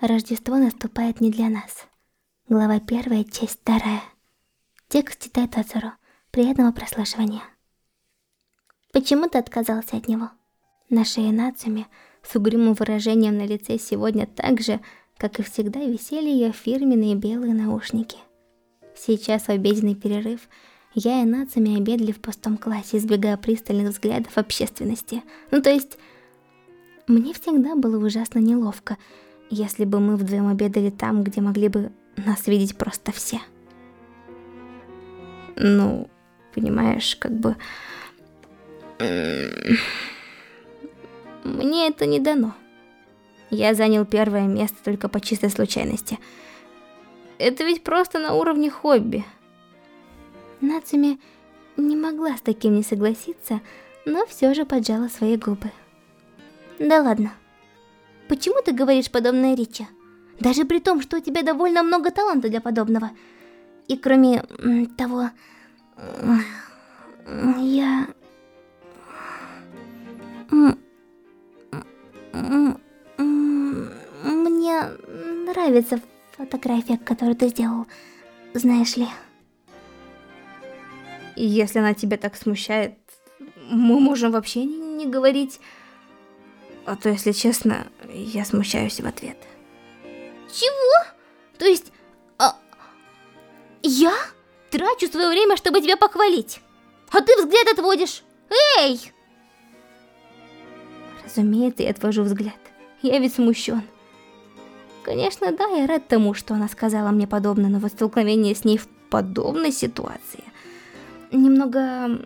Рождество наступает не для нас. Глава 1, часть 2. Текст читает Ацуру. Приятного прослушивания. Почему ты отказался от него? На шее Нацуми с угрюмым выражением на лице сегодня так же, как и всегда, висели ее фирменные белые наушники. Сейчас в обеденный перерыв я и Нацуми обедали в пустом классе, избегая пристальных взглядов общественности. Ну то есть, мне всегда было ужасно неловко, если бы мы вдвоем обедали там, где могли бы нас видеть просто все. Ну, понимаешь, как бы... Мне это не дано. Я занял первое место только по чистой случайности. Это ведь просто на уровне хобби. Нацуми не могла с таким не согласиться, но все же поджала свои губы. Да ладно. Почему ты говоришь подобное Ричи? Даже при том, что у тебя довольно много таланта для подобного. И кроме того... Я... Мне нравится фотография, которую ты сделал, знаешь ли. Если она тебя так смущает, мы можем вообще не говорить. А то, если честно, я смущаюсь в ответ. Чего? То есть... А... Я трачу свое время, чтобы тебя похвалить. А ты взгляд отводишь. Эй! Разумеется, я отвожу взгляд. Я ведь смущен. Конечно, да, я рад тому, что она сказала мне подобное, но вот столкновение с ней в подобной ситуации... Немного...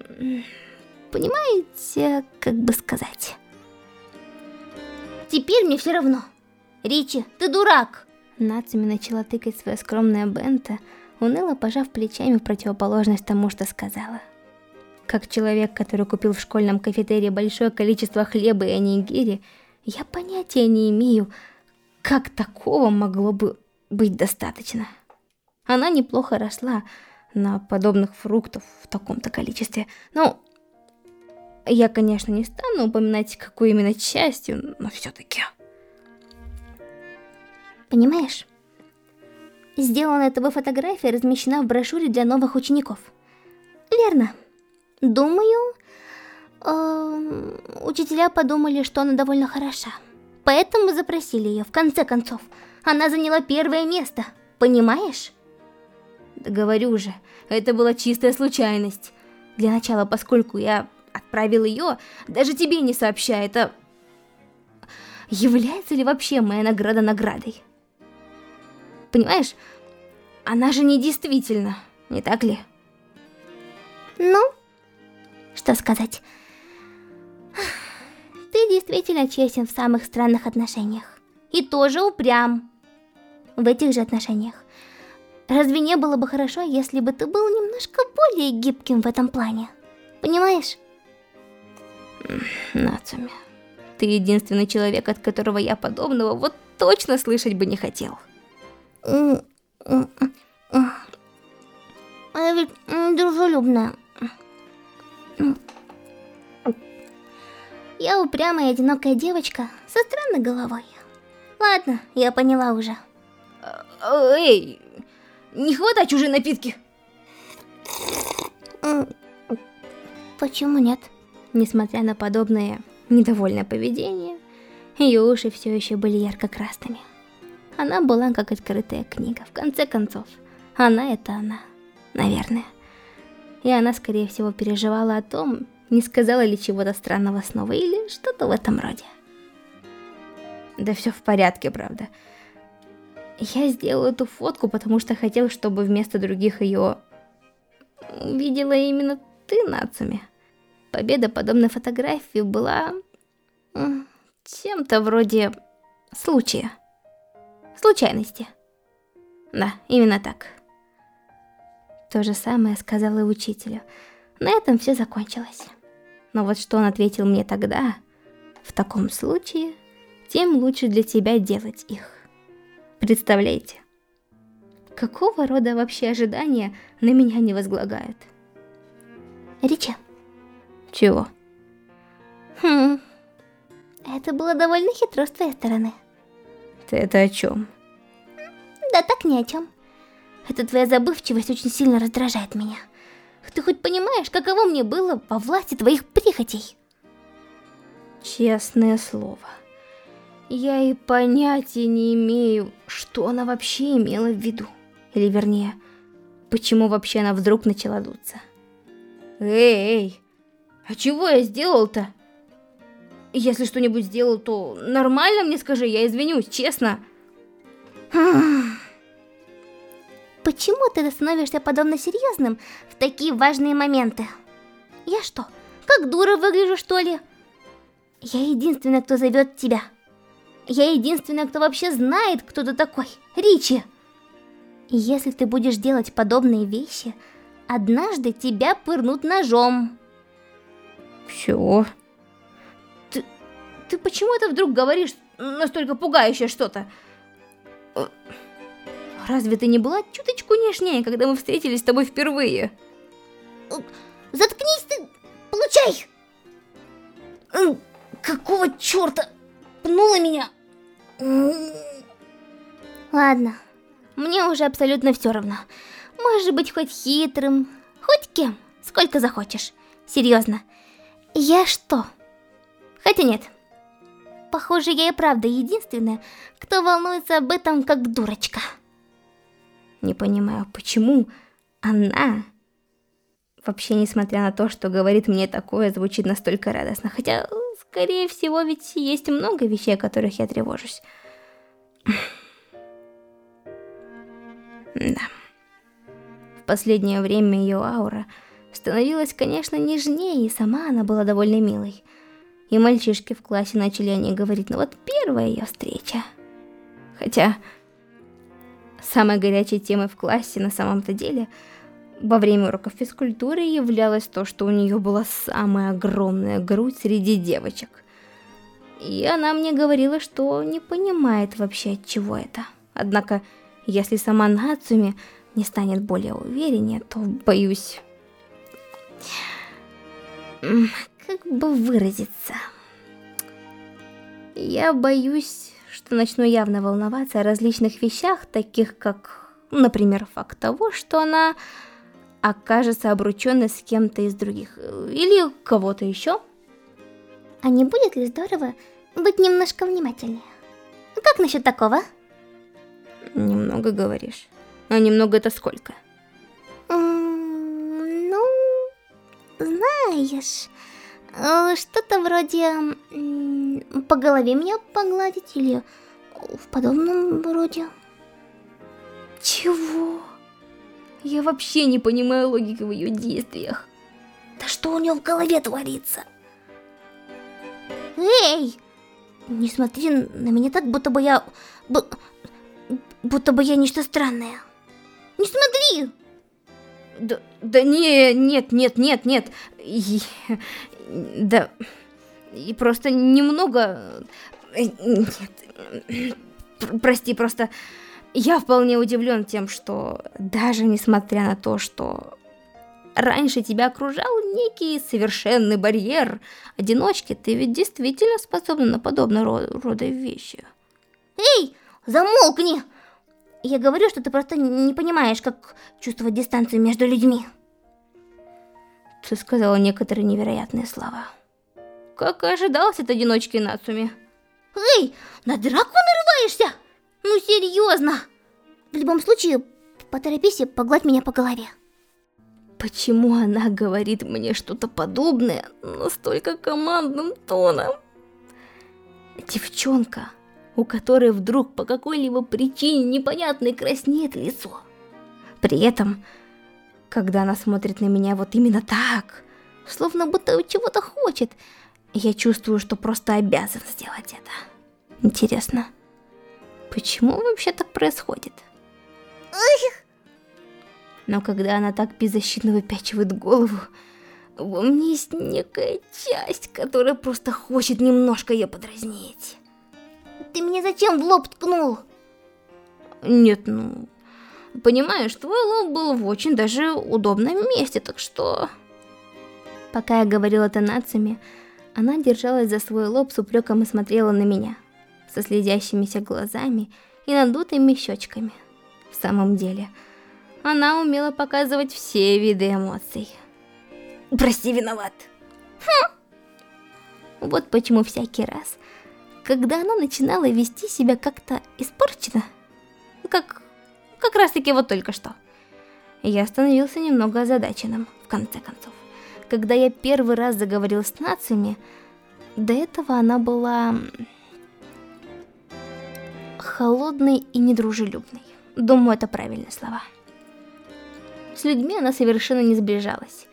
Понимаете, как бы сказать... Теперь мне все равно. Ричи, ты дурак! Нацуми начала тыкать свое скромное бенто, уныло пожав плечами в противоположность тому, что сказала. Как человек, который купил в школьном кафетерии большое количество хлеба и анигири, я понятия не имею, как такого могло бы быть достаточно. Она неплохо росла на подобных фруктов в таком-то количестве. Ну, я, конечно, не стану упоминать, какой именно частью, но все-таки... Понимаешь? Сделана эта фотография размещена в брошюре для новых учеников. Верно. Думаю, э, учителя подумали, что она довольно хороша. Поэтому запросили ее, в конце концов. Она заняла первое место, понимаешь? Да говорю же, это была чистая случайность. Для начала, поскольку я отправил ее, даже тебе не сообщая, это... Является ли вообще моя награда наградой? Понимаешь, она же не действительно, не так ли? Ну, что сказать? Ты действительно честен в самых странных отношениях. И тоже упрям. В этих же отношениях. Разве не было бы хорошо, если бы ты был немножко более гибким в этом плане? Понимаешь? Нацуми, ты единственный человек, от которого я подобного вот точно слышать бы не хотел. Я ведь дружелюбная. Я упрямая одинокая девочка со странной головой. Ладно, я поняла уже. Эй, не хватай чужие напитки. Почему нет? Несмотря на подобное недовольное поведение, ее уши все еще были ярко-красными. Она была как открытая книга, в конце концов. Она это она, наверное. И она, скорее всего, переживала о том, не сказала ли чего-то странного снова, или что-то в этом роде. Да все в порядке, правда. Я сделал эту фотку, потому что хотел, чтобы вместо других ее увидела именно ты, Нацуми. Победа подобной фотографии была чем-то вроде случая случайности. Да, именно так. То же самое сказала и учителю. На этом все закончилось. Но вот что он ответил мне тогда, в таком случае, тем лучше для тебя делать их. Представляете? Какого рода вообще ожидания на меня не возглагают? Рича. Чего? Хм. Это было довольно хитро с твоей стороны. Ты это о чем? Да так ни о чем. Эта твоя забывчивость очень сильно раздражает меня. Ты хоть понимаешь, каково мне было во власти твоих прихотей? Честное слово. Я и понятия не имею, что она вообще имела в виду. Или вернее, почему вообще она вдруг начала дуться. Эй, а чего я сделал-то? Если что-нибудь сделал, то нормально мне скажи, я извинюсь, честно. Почему ты становишься подобно серьезным в такие важные моменты? Я что, как дура выгляжу, что ли? Я единственная, кто зовет тебя. Я единственная, кто вообще знает, кто ты такой. Ричи. Если ты будешь делать подобные вещи, однажды тебя пырнут ножом. Все. Ты, ты почему это вдруг говоришь настолько пугающее что-то? Разве ты не была чуточку нежнее, когда мы встретились с тобой впервые? Заткнись ты! Получай! Какого черта? Пнула меня? Ладно, мне уже абсолютно все равно. Можешь быть хоть хитрым, хоть кем, сколько захочешь. Серьезно. Я что? Хотя нет. Похоже, я и правда единственная, кто волнуется об этом как дурочка. Не понимаю, почему она... Вообще, несмотря на то, что говорит мне такое, звучит настолько радостно. Хотя, скорее всего, ведь есть много вещей, о которых я тревожусь. Да. В последнее время ее аура становилась, конечно, нежнее, и сама она была довольно милой. И мальчишки в классе начали о ней говорить, ну вот первая ее встреча. Хотя, Самой горячей темой в классе на самом-то деле во время уроков физкультуры являлось то, что у нее была самая огромная грудь среди девочек. И она мне говорила, что не понимает вообще от чего это. Однако, если сама Нацуми не станет более увереннее, то боюсь... Как бы выразиться... Я боюсь что начну явно волноваться о различных вещах, таких как, например, факт того, что она окажется обрученной с кем-то из других, или кого-то еще. А не будет ли здорово быть немножко внимательнее? Как насчет такого? Немного говоришь. А немного это сколько? Знаешь, э, что-то вроде по голове меня погладить или в подобном роде. Чего? Я вообще не понимаю логики в ее действиях. Да что у нее в голове творится? Эй! Не смотри на меня так, будто бы я... Будто бы я нечто странное. Не смотри! Да, да не, нет, нет, нет, нет. И, да... И просто немного... Э, нет, прости, просто я вполне удивлен тем, что даже несмотря на то, что раньше тебя окружал некий совершенный барьер одиночки, ты ведь действительно способна на подобного рода вещи. Эй, замолкни! Я говорю, что ты просто не понимаешь, как чувствовать дистанцию между людьми. Ты сказала некоторые невероятные слова. Как и ожидалось от одиночки Нацуми. Эй, на драку нарываешься? Ну серьезно? В любом случае, поторопись и погладь меня по голове. Почему она говорит мне что-то подобное настолько командным тоном? Девчонка, у которой вдруг по какой-либо причине непонятной краснеет лицо. При этом, когда она смотрит на меня вот именно так, словно будто чего-то хочет, я чувствую, что просто обязан сделать это. Интересно, почему вообще так происходит? Но когда она так беззащитно выпячивает голову, во мне есть некая часть, которая просто хочет немножко ее подразнить. Ты меня зачем в лоб ткнул? Нет, ну... Понимаешь, твой лоб был в очень даже удобном месте, так что... Пока я говорила это Нацами, она держалась за свой лоб с упреком и смотрела на меня. со слезящимися глазами и надутыми щечками. В самом деле, она умела показывать все виды эмоций. Прости, виноват. Хм. Вот почему всякий раз, когда она начинала вести себя как-то испорчено, как, как раз таки вот только что, я становился немного озадаченным, в конце концов. Когда я первый раз заговорил с нациями, до этого она была холодной и недружелюбной. Думаю, это правильные слова. С людьми она совершенно не сближалась.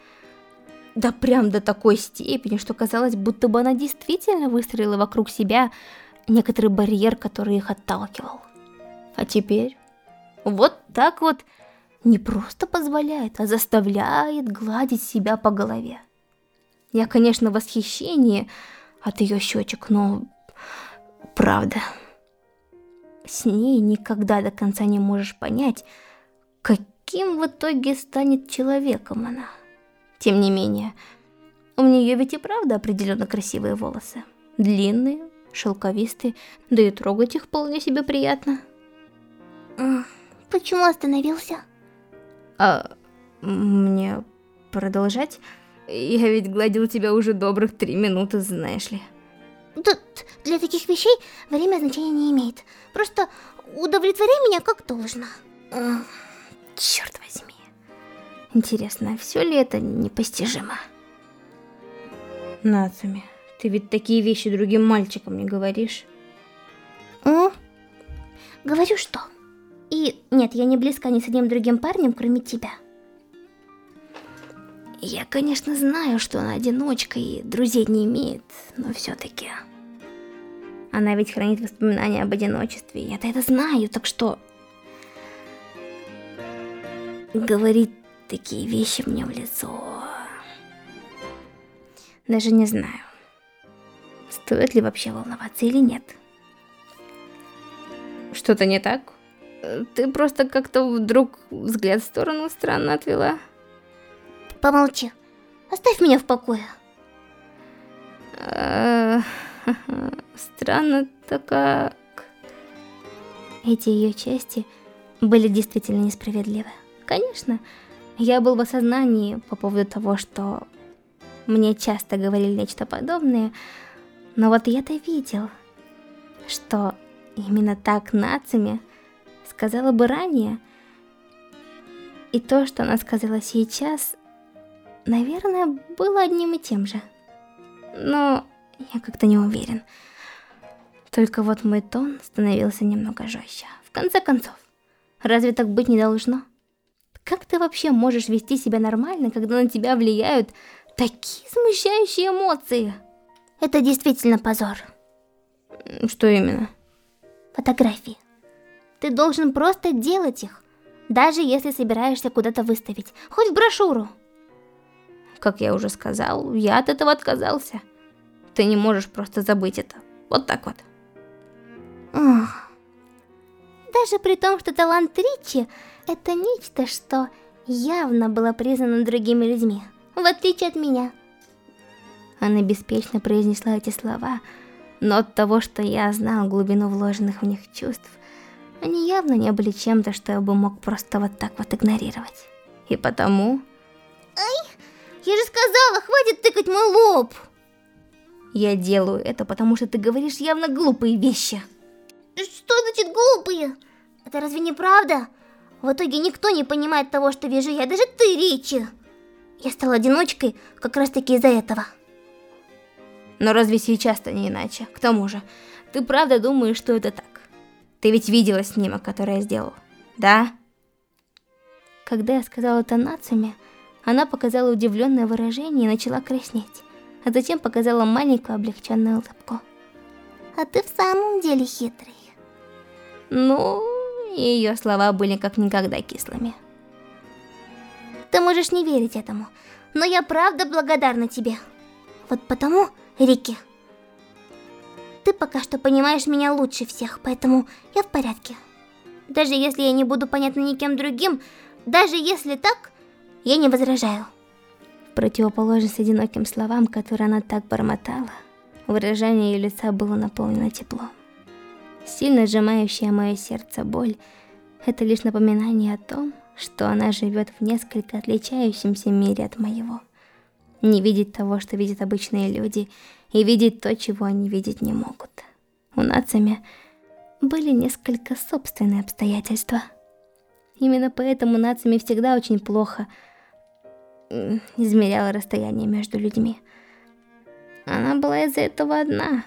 Да прям до такой степени, что казалось, будто бы она действительно выстроила вокруг себя некоторый барьер, который их отталкивал. А теперь вот так вот не просто позволяет, а заставляет гладить себя по голове. Я, конечно, в восхищении от ее щечек, но правда, с ней никогда до конца не можешь понять, каким в итоге станет человеком она. Тем не менее, у нее ведь и правда определенно красивые волосы. Длинные, шелковистые, да и трогать их вполне себе приятно. Почему остановился? А мне продолжать? Я ведь гладил тебя уже добрых три минуты, знаешь ли. Тут для таких вещей время значения не имеет. Просто удовлетворяй меня как должно. Черт возьми. Интересно, все ли это непостижимо? Нацуми, ты ведь такие вещи другим мальчикам не говоришь? О, говорю что? И нет, я не близка ни с одним другим парнем, кроме тебя. Я, конечно, знаю, что она одиночка и друзей не имеет, но все-таки... Она ведь хранит воспоминания об одиночестве, я-то это знаю, так что... Говорит такие вещи мне в лицо. Даже не знаю, стоит ли вообще волноваться или нет. Что-то не так? Ты просто как-то вдруг взгляд в сторону странно отвела. Помолчи. Оставь меня в покое. Странно-то как... Эти ее части были действительно несправедливы. Конечно, я был в осознании по поводу того, что мне часто говорили нечто подобное, но вот я-то видел, что именно так Нацуми сказала бы ранее, и то, что она сказала сейчас, наверное, было одним и тем же. Но я как-то не уверен. Только вот мой тон становился немного жестче. В конце концов, разве так быть не должно? Как ты вообще можешь вести себя нормально, когда на тебя влияют такие смущающие эмоции? Это действительно позор. Что именно? Фотографии. Ты должен просто делать их, даже если собираешься куда-то выставить, хоть в брошюру. Как я уже сказал, я от этого отказался. Ты не можешь просто забыть это. Вот так вот. Ох. Даже при том, что талант Ричи это нечто, что явно было признано другими людьми, в отличие от меня. Она беспечно произнесла эти слова, но от того, что я знал глубину вложенных в них чувств, они явно не были чем-то, что я бы мог просто вот так вот игнорировать. И потому... Ай, я же сказала, хватит тыкать мой лоб! Я делаю это, потому что ты говоришь явно глупые вещи. Что значит глупые? Это разве не правда? В итоге никто не понимает того, что вижу я, даже ты, Ричи. Я стала одиночкой как раз таки из-за этого. Но разве сейчас-то не иначе? К тому же, ты правда думаешь, что это так? Ты ведь видела снимок, который я сделал, да? Когда я сказала это Нацуме, она показала удивленное выражение и начала краснеть, а затем показала маленькую облегченную улыбку. А ты в самом деле хитрый. Ну, ее слова были как никогда кислыми. Ты можешь не верить этому, но я правда благодарна тебе. Вот потому, Рики, ты пока что понимаешь меня лучше всех, поэтому я в порядке. Даже если я не буду понятна никем другим, даже если так, я не возражаю. В противоположность одиноким словам, которые она так бормотала, выражение ее лица было наполнено теплом. Сильно сжимающая мое сердце боль — это лишь напоминание о том, что она живет в несколько отличающемся мире от моего. Не видеть того, что видят обычные люди, и видеть то, чего они видеть не могут. У Нацами были несколько собственные обстоятельства. Именно поэтому Нацами всегда очень плохо измеряла расстояние между людьми. Она была из-за этого одна.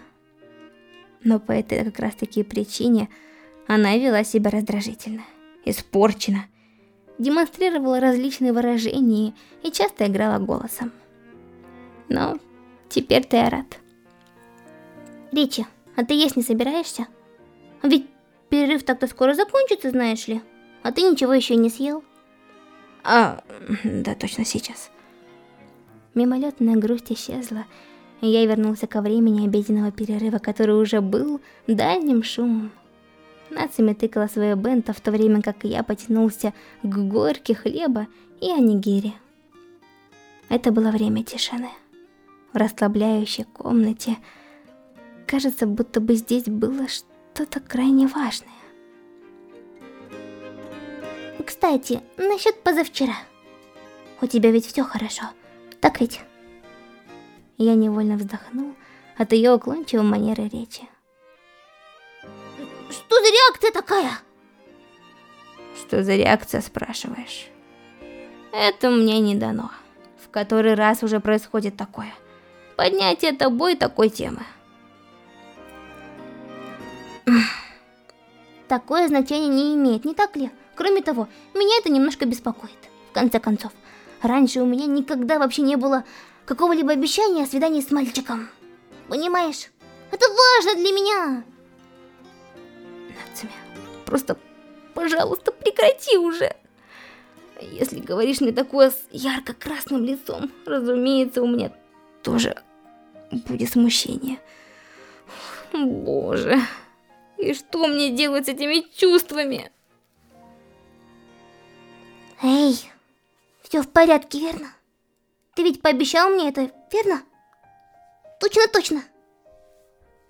Но по этой как раз таки причине она вела себя раздражительно, испорчена, демонстрировала различные выражения и часто играла голосом. Но теперь-то я рад. Ричи, а ты есть не собираешься? Ведь перерыв так-то скоро закончится, знаешь ли. А ты ничего еще не съел? А, да, точно сейчас. Мимолетная грусть исчезла, я вернулся ко времени обеденного перерыва, который уже был дальним шумом. Нацими тыкала свою бента, в то время как я потянулся к горке хлеба и анигири. Это было время тишины. В расслабляющей комнате кажется, будто бы здесь было что-то крайне важное. Кстати, насчет позавчера. У тебя ведь все хорошо, так ведь? Я невольно вздохнул от ее уклончивой манеры речи. Что за реакция такая? Что за реакция, спрашиваешь? Это мне не дано. В который раз уже происходит такое. Поднятие тобой такой темы. Такое значение не имеет, не так ли? Кроме того, меня это немножко беспокоит. В конце концов, раньше у меня никогда вообще не было какого-либо обещания о свидании с мальчиком. Понимаешь? Это важно для меня. Нацуми, просто, пожалуйста, прекрати уже. Если говоришь мне такое с ярко-красным лицом, разумеется, у меня тоже будет смущение. Боже, и что мне делать с этими чувствами? Эй, все в порядке, верно? Ты ведь пообещал мне это, верно? Точно-точно.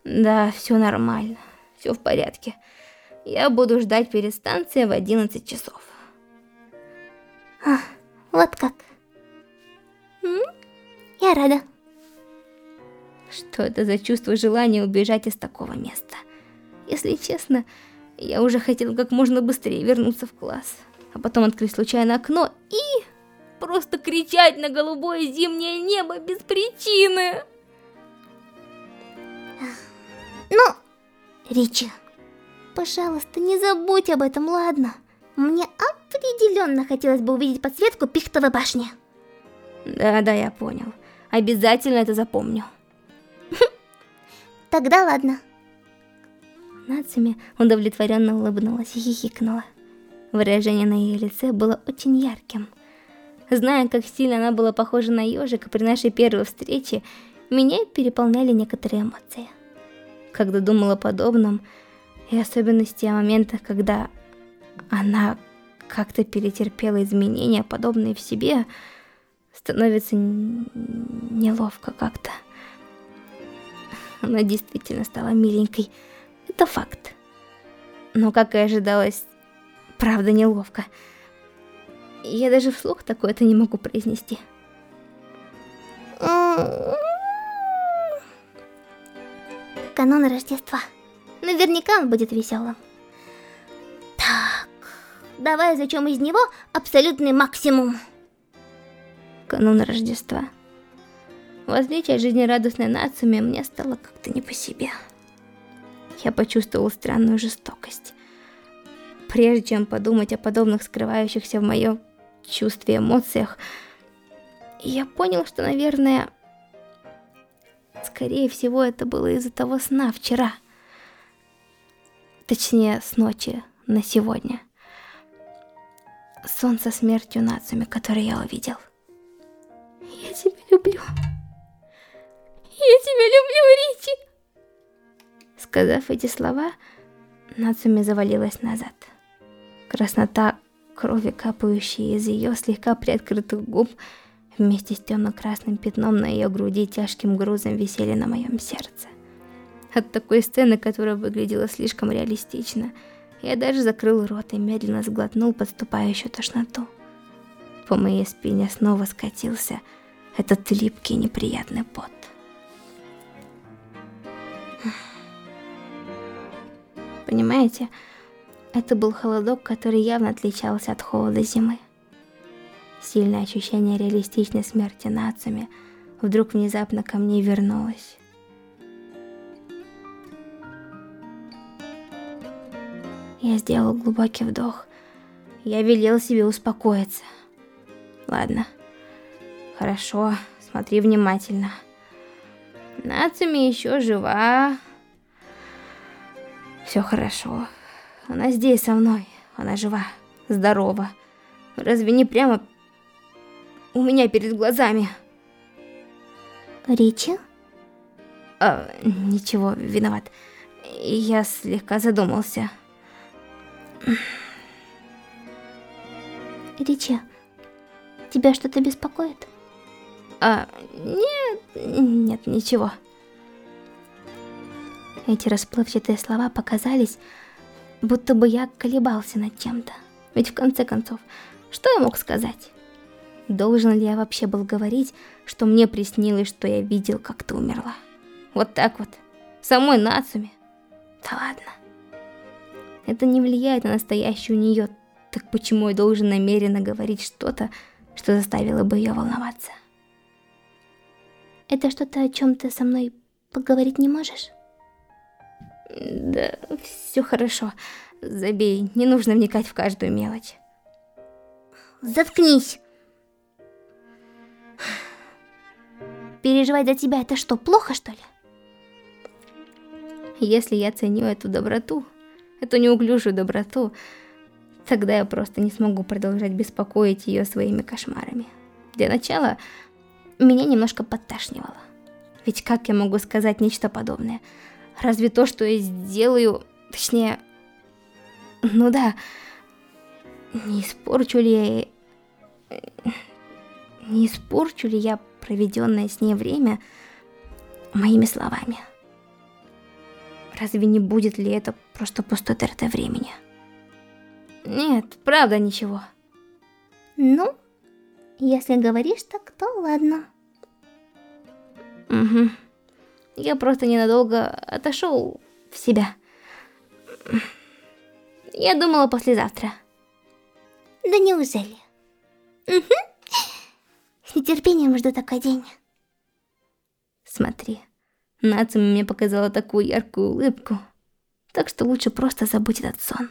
Да, все нормально, все в порядке. Я буду ждать перед станцией в 11 часов. А, вот как. М? Я рада. Что это за чувство желания убежать из такого места? Если честно, я уже хотела как можно быстрее вернуться в класс а потом открыть случайно окно и просто кричать на голубое зимнее небо без причины. Ну, Ричи, пожалуйста, не забудь об этом, ладно? Мне определенно хотелось бы увидеть подсветку пихтовой башни. Да-да, я понял. Обязательно это запомню. Тогда ладно. Нацуми удовлетворенно улыбнулась и хихикнула. Выражение на ее лице было очень ярким. Зная, как сильно она была похожа на ежика при нашей первой встрече, меня переполняли некоторые эмоции. Когда думала о подобном, и особенности о моментах, когда она как-то перетерпела изменения, подобные в себе, становится неловко как-то. Она действительно стала миленькой, это факт. Но, как и ожидалось, Правда, неловко. Я даже вслух такое-то не могу произнести. Канун Рождества. Наверняка он будет веселым. Так, давай зачем из него абсолютный максимум. Канун Рождества. В отличие от жизнерадостной Нацуми, мне стало как-то не по себе. Я почувствовал странную жестокость. Прежде чем подумать о подобных скрывающихся в моем чувстве эмоциях, я понял, что, наверное, скорее всего, это было из-за того сна вчера. Точнее, с ночи на сегодня. Сон со смертью Нацуми, который я увидел. Я тебя люблю. Я тебя люблю, Ричи. Сказав эти слова, Нацуми завалилась назад. Краснота крови, капающая из ее слегка приоткрытых губ, вместе с темно-красным пятном на ее груди тяжким грузом висели на моем сердце. От такой сцены, которая выглядела слишком реалистично, я даже закрыл рот и медленно сглотнул подступающую тошноту. По моей спине снова скатился этот липкий неприятный пот. Понимаете, это был холодок, который явно отличался от холода зимы. Сильное ощущение реалистичной смерти нациями вдруг внезапно ко мне вернулось. Я сделал глубокий вдох. Я велел себе успокоиться. Ладно. Хорошо, смотри внимательно. Нацуми еще жива. Все хорошо. Она здесь со мной. Она жива, здорова. Разве не прямо у меня перед глазами? Ричи? А, ничего, виноват. Я слегка задумался. Ричи, тебя что-то беспокоит? А, нет, нет, ничего. Эти расплывчатые слова показались, будто бы я колебался над чем-то. Ведь в конце концов, что я мог сказать? Должен ли я вообще был говорить, что мне приснилось, что я видел, как ты умерла? Вот так вот, самой Нацуме? Да ладно. Это не влияет на настоящую нее, так почему я должен намеренно говорить что-то, что заставило бы ее волноваться? Это что-то, о чем ты со мной поговорить не можешь? Да, все хорошо. Забей, не нужно вникать в каждую мелочь. Заткнись! Переживать за тебя это что, плохо что ли? Если я ценю эту доброту, эту неуклюжую доброту, тогда я просто не смогу продолжать беспокоить ее своими кошмарами. Для начала, меня немножко подташнивало. Ведь как я могу сказать нечто подобное? Разве то, что я сделаю, точнее, ну да, не испорчу ли я... Не испорчу ли я проведенное с ней время моими словами? Разве не будет ли это просто пустой трата времени? Нет, правда ничего. Ну, если говоришь так, то ладно. Угу. Я просто ненадолго отошел в себя. Я думала послезавтра. Да неужели? Угу. С нетерпением жду такой день. Смотри, Нацуми мне показала такую яркую улыбку, так что лучше просто забыть этот сон.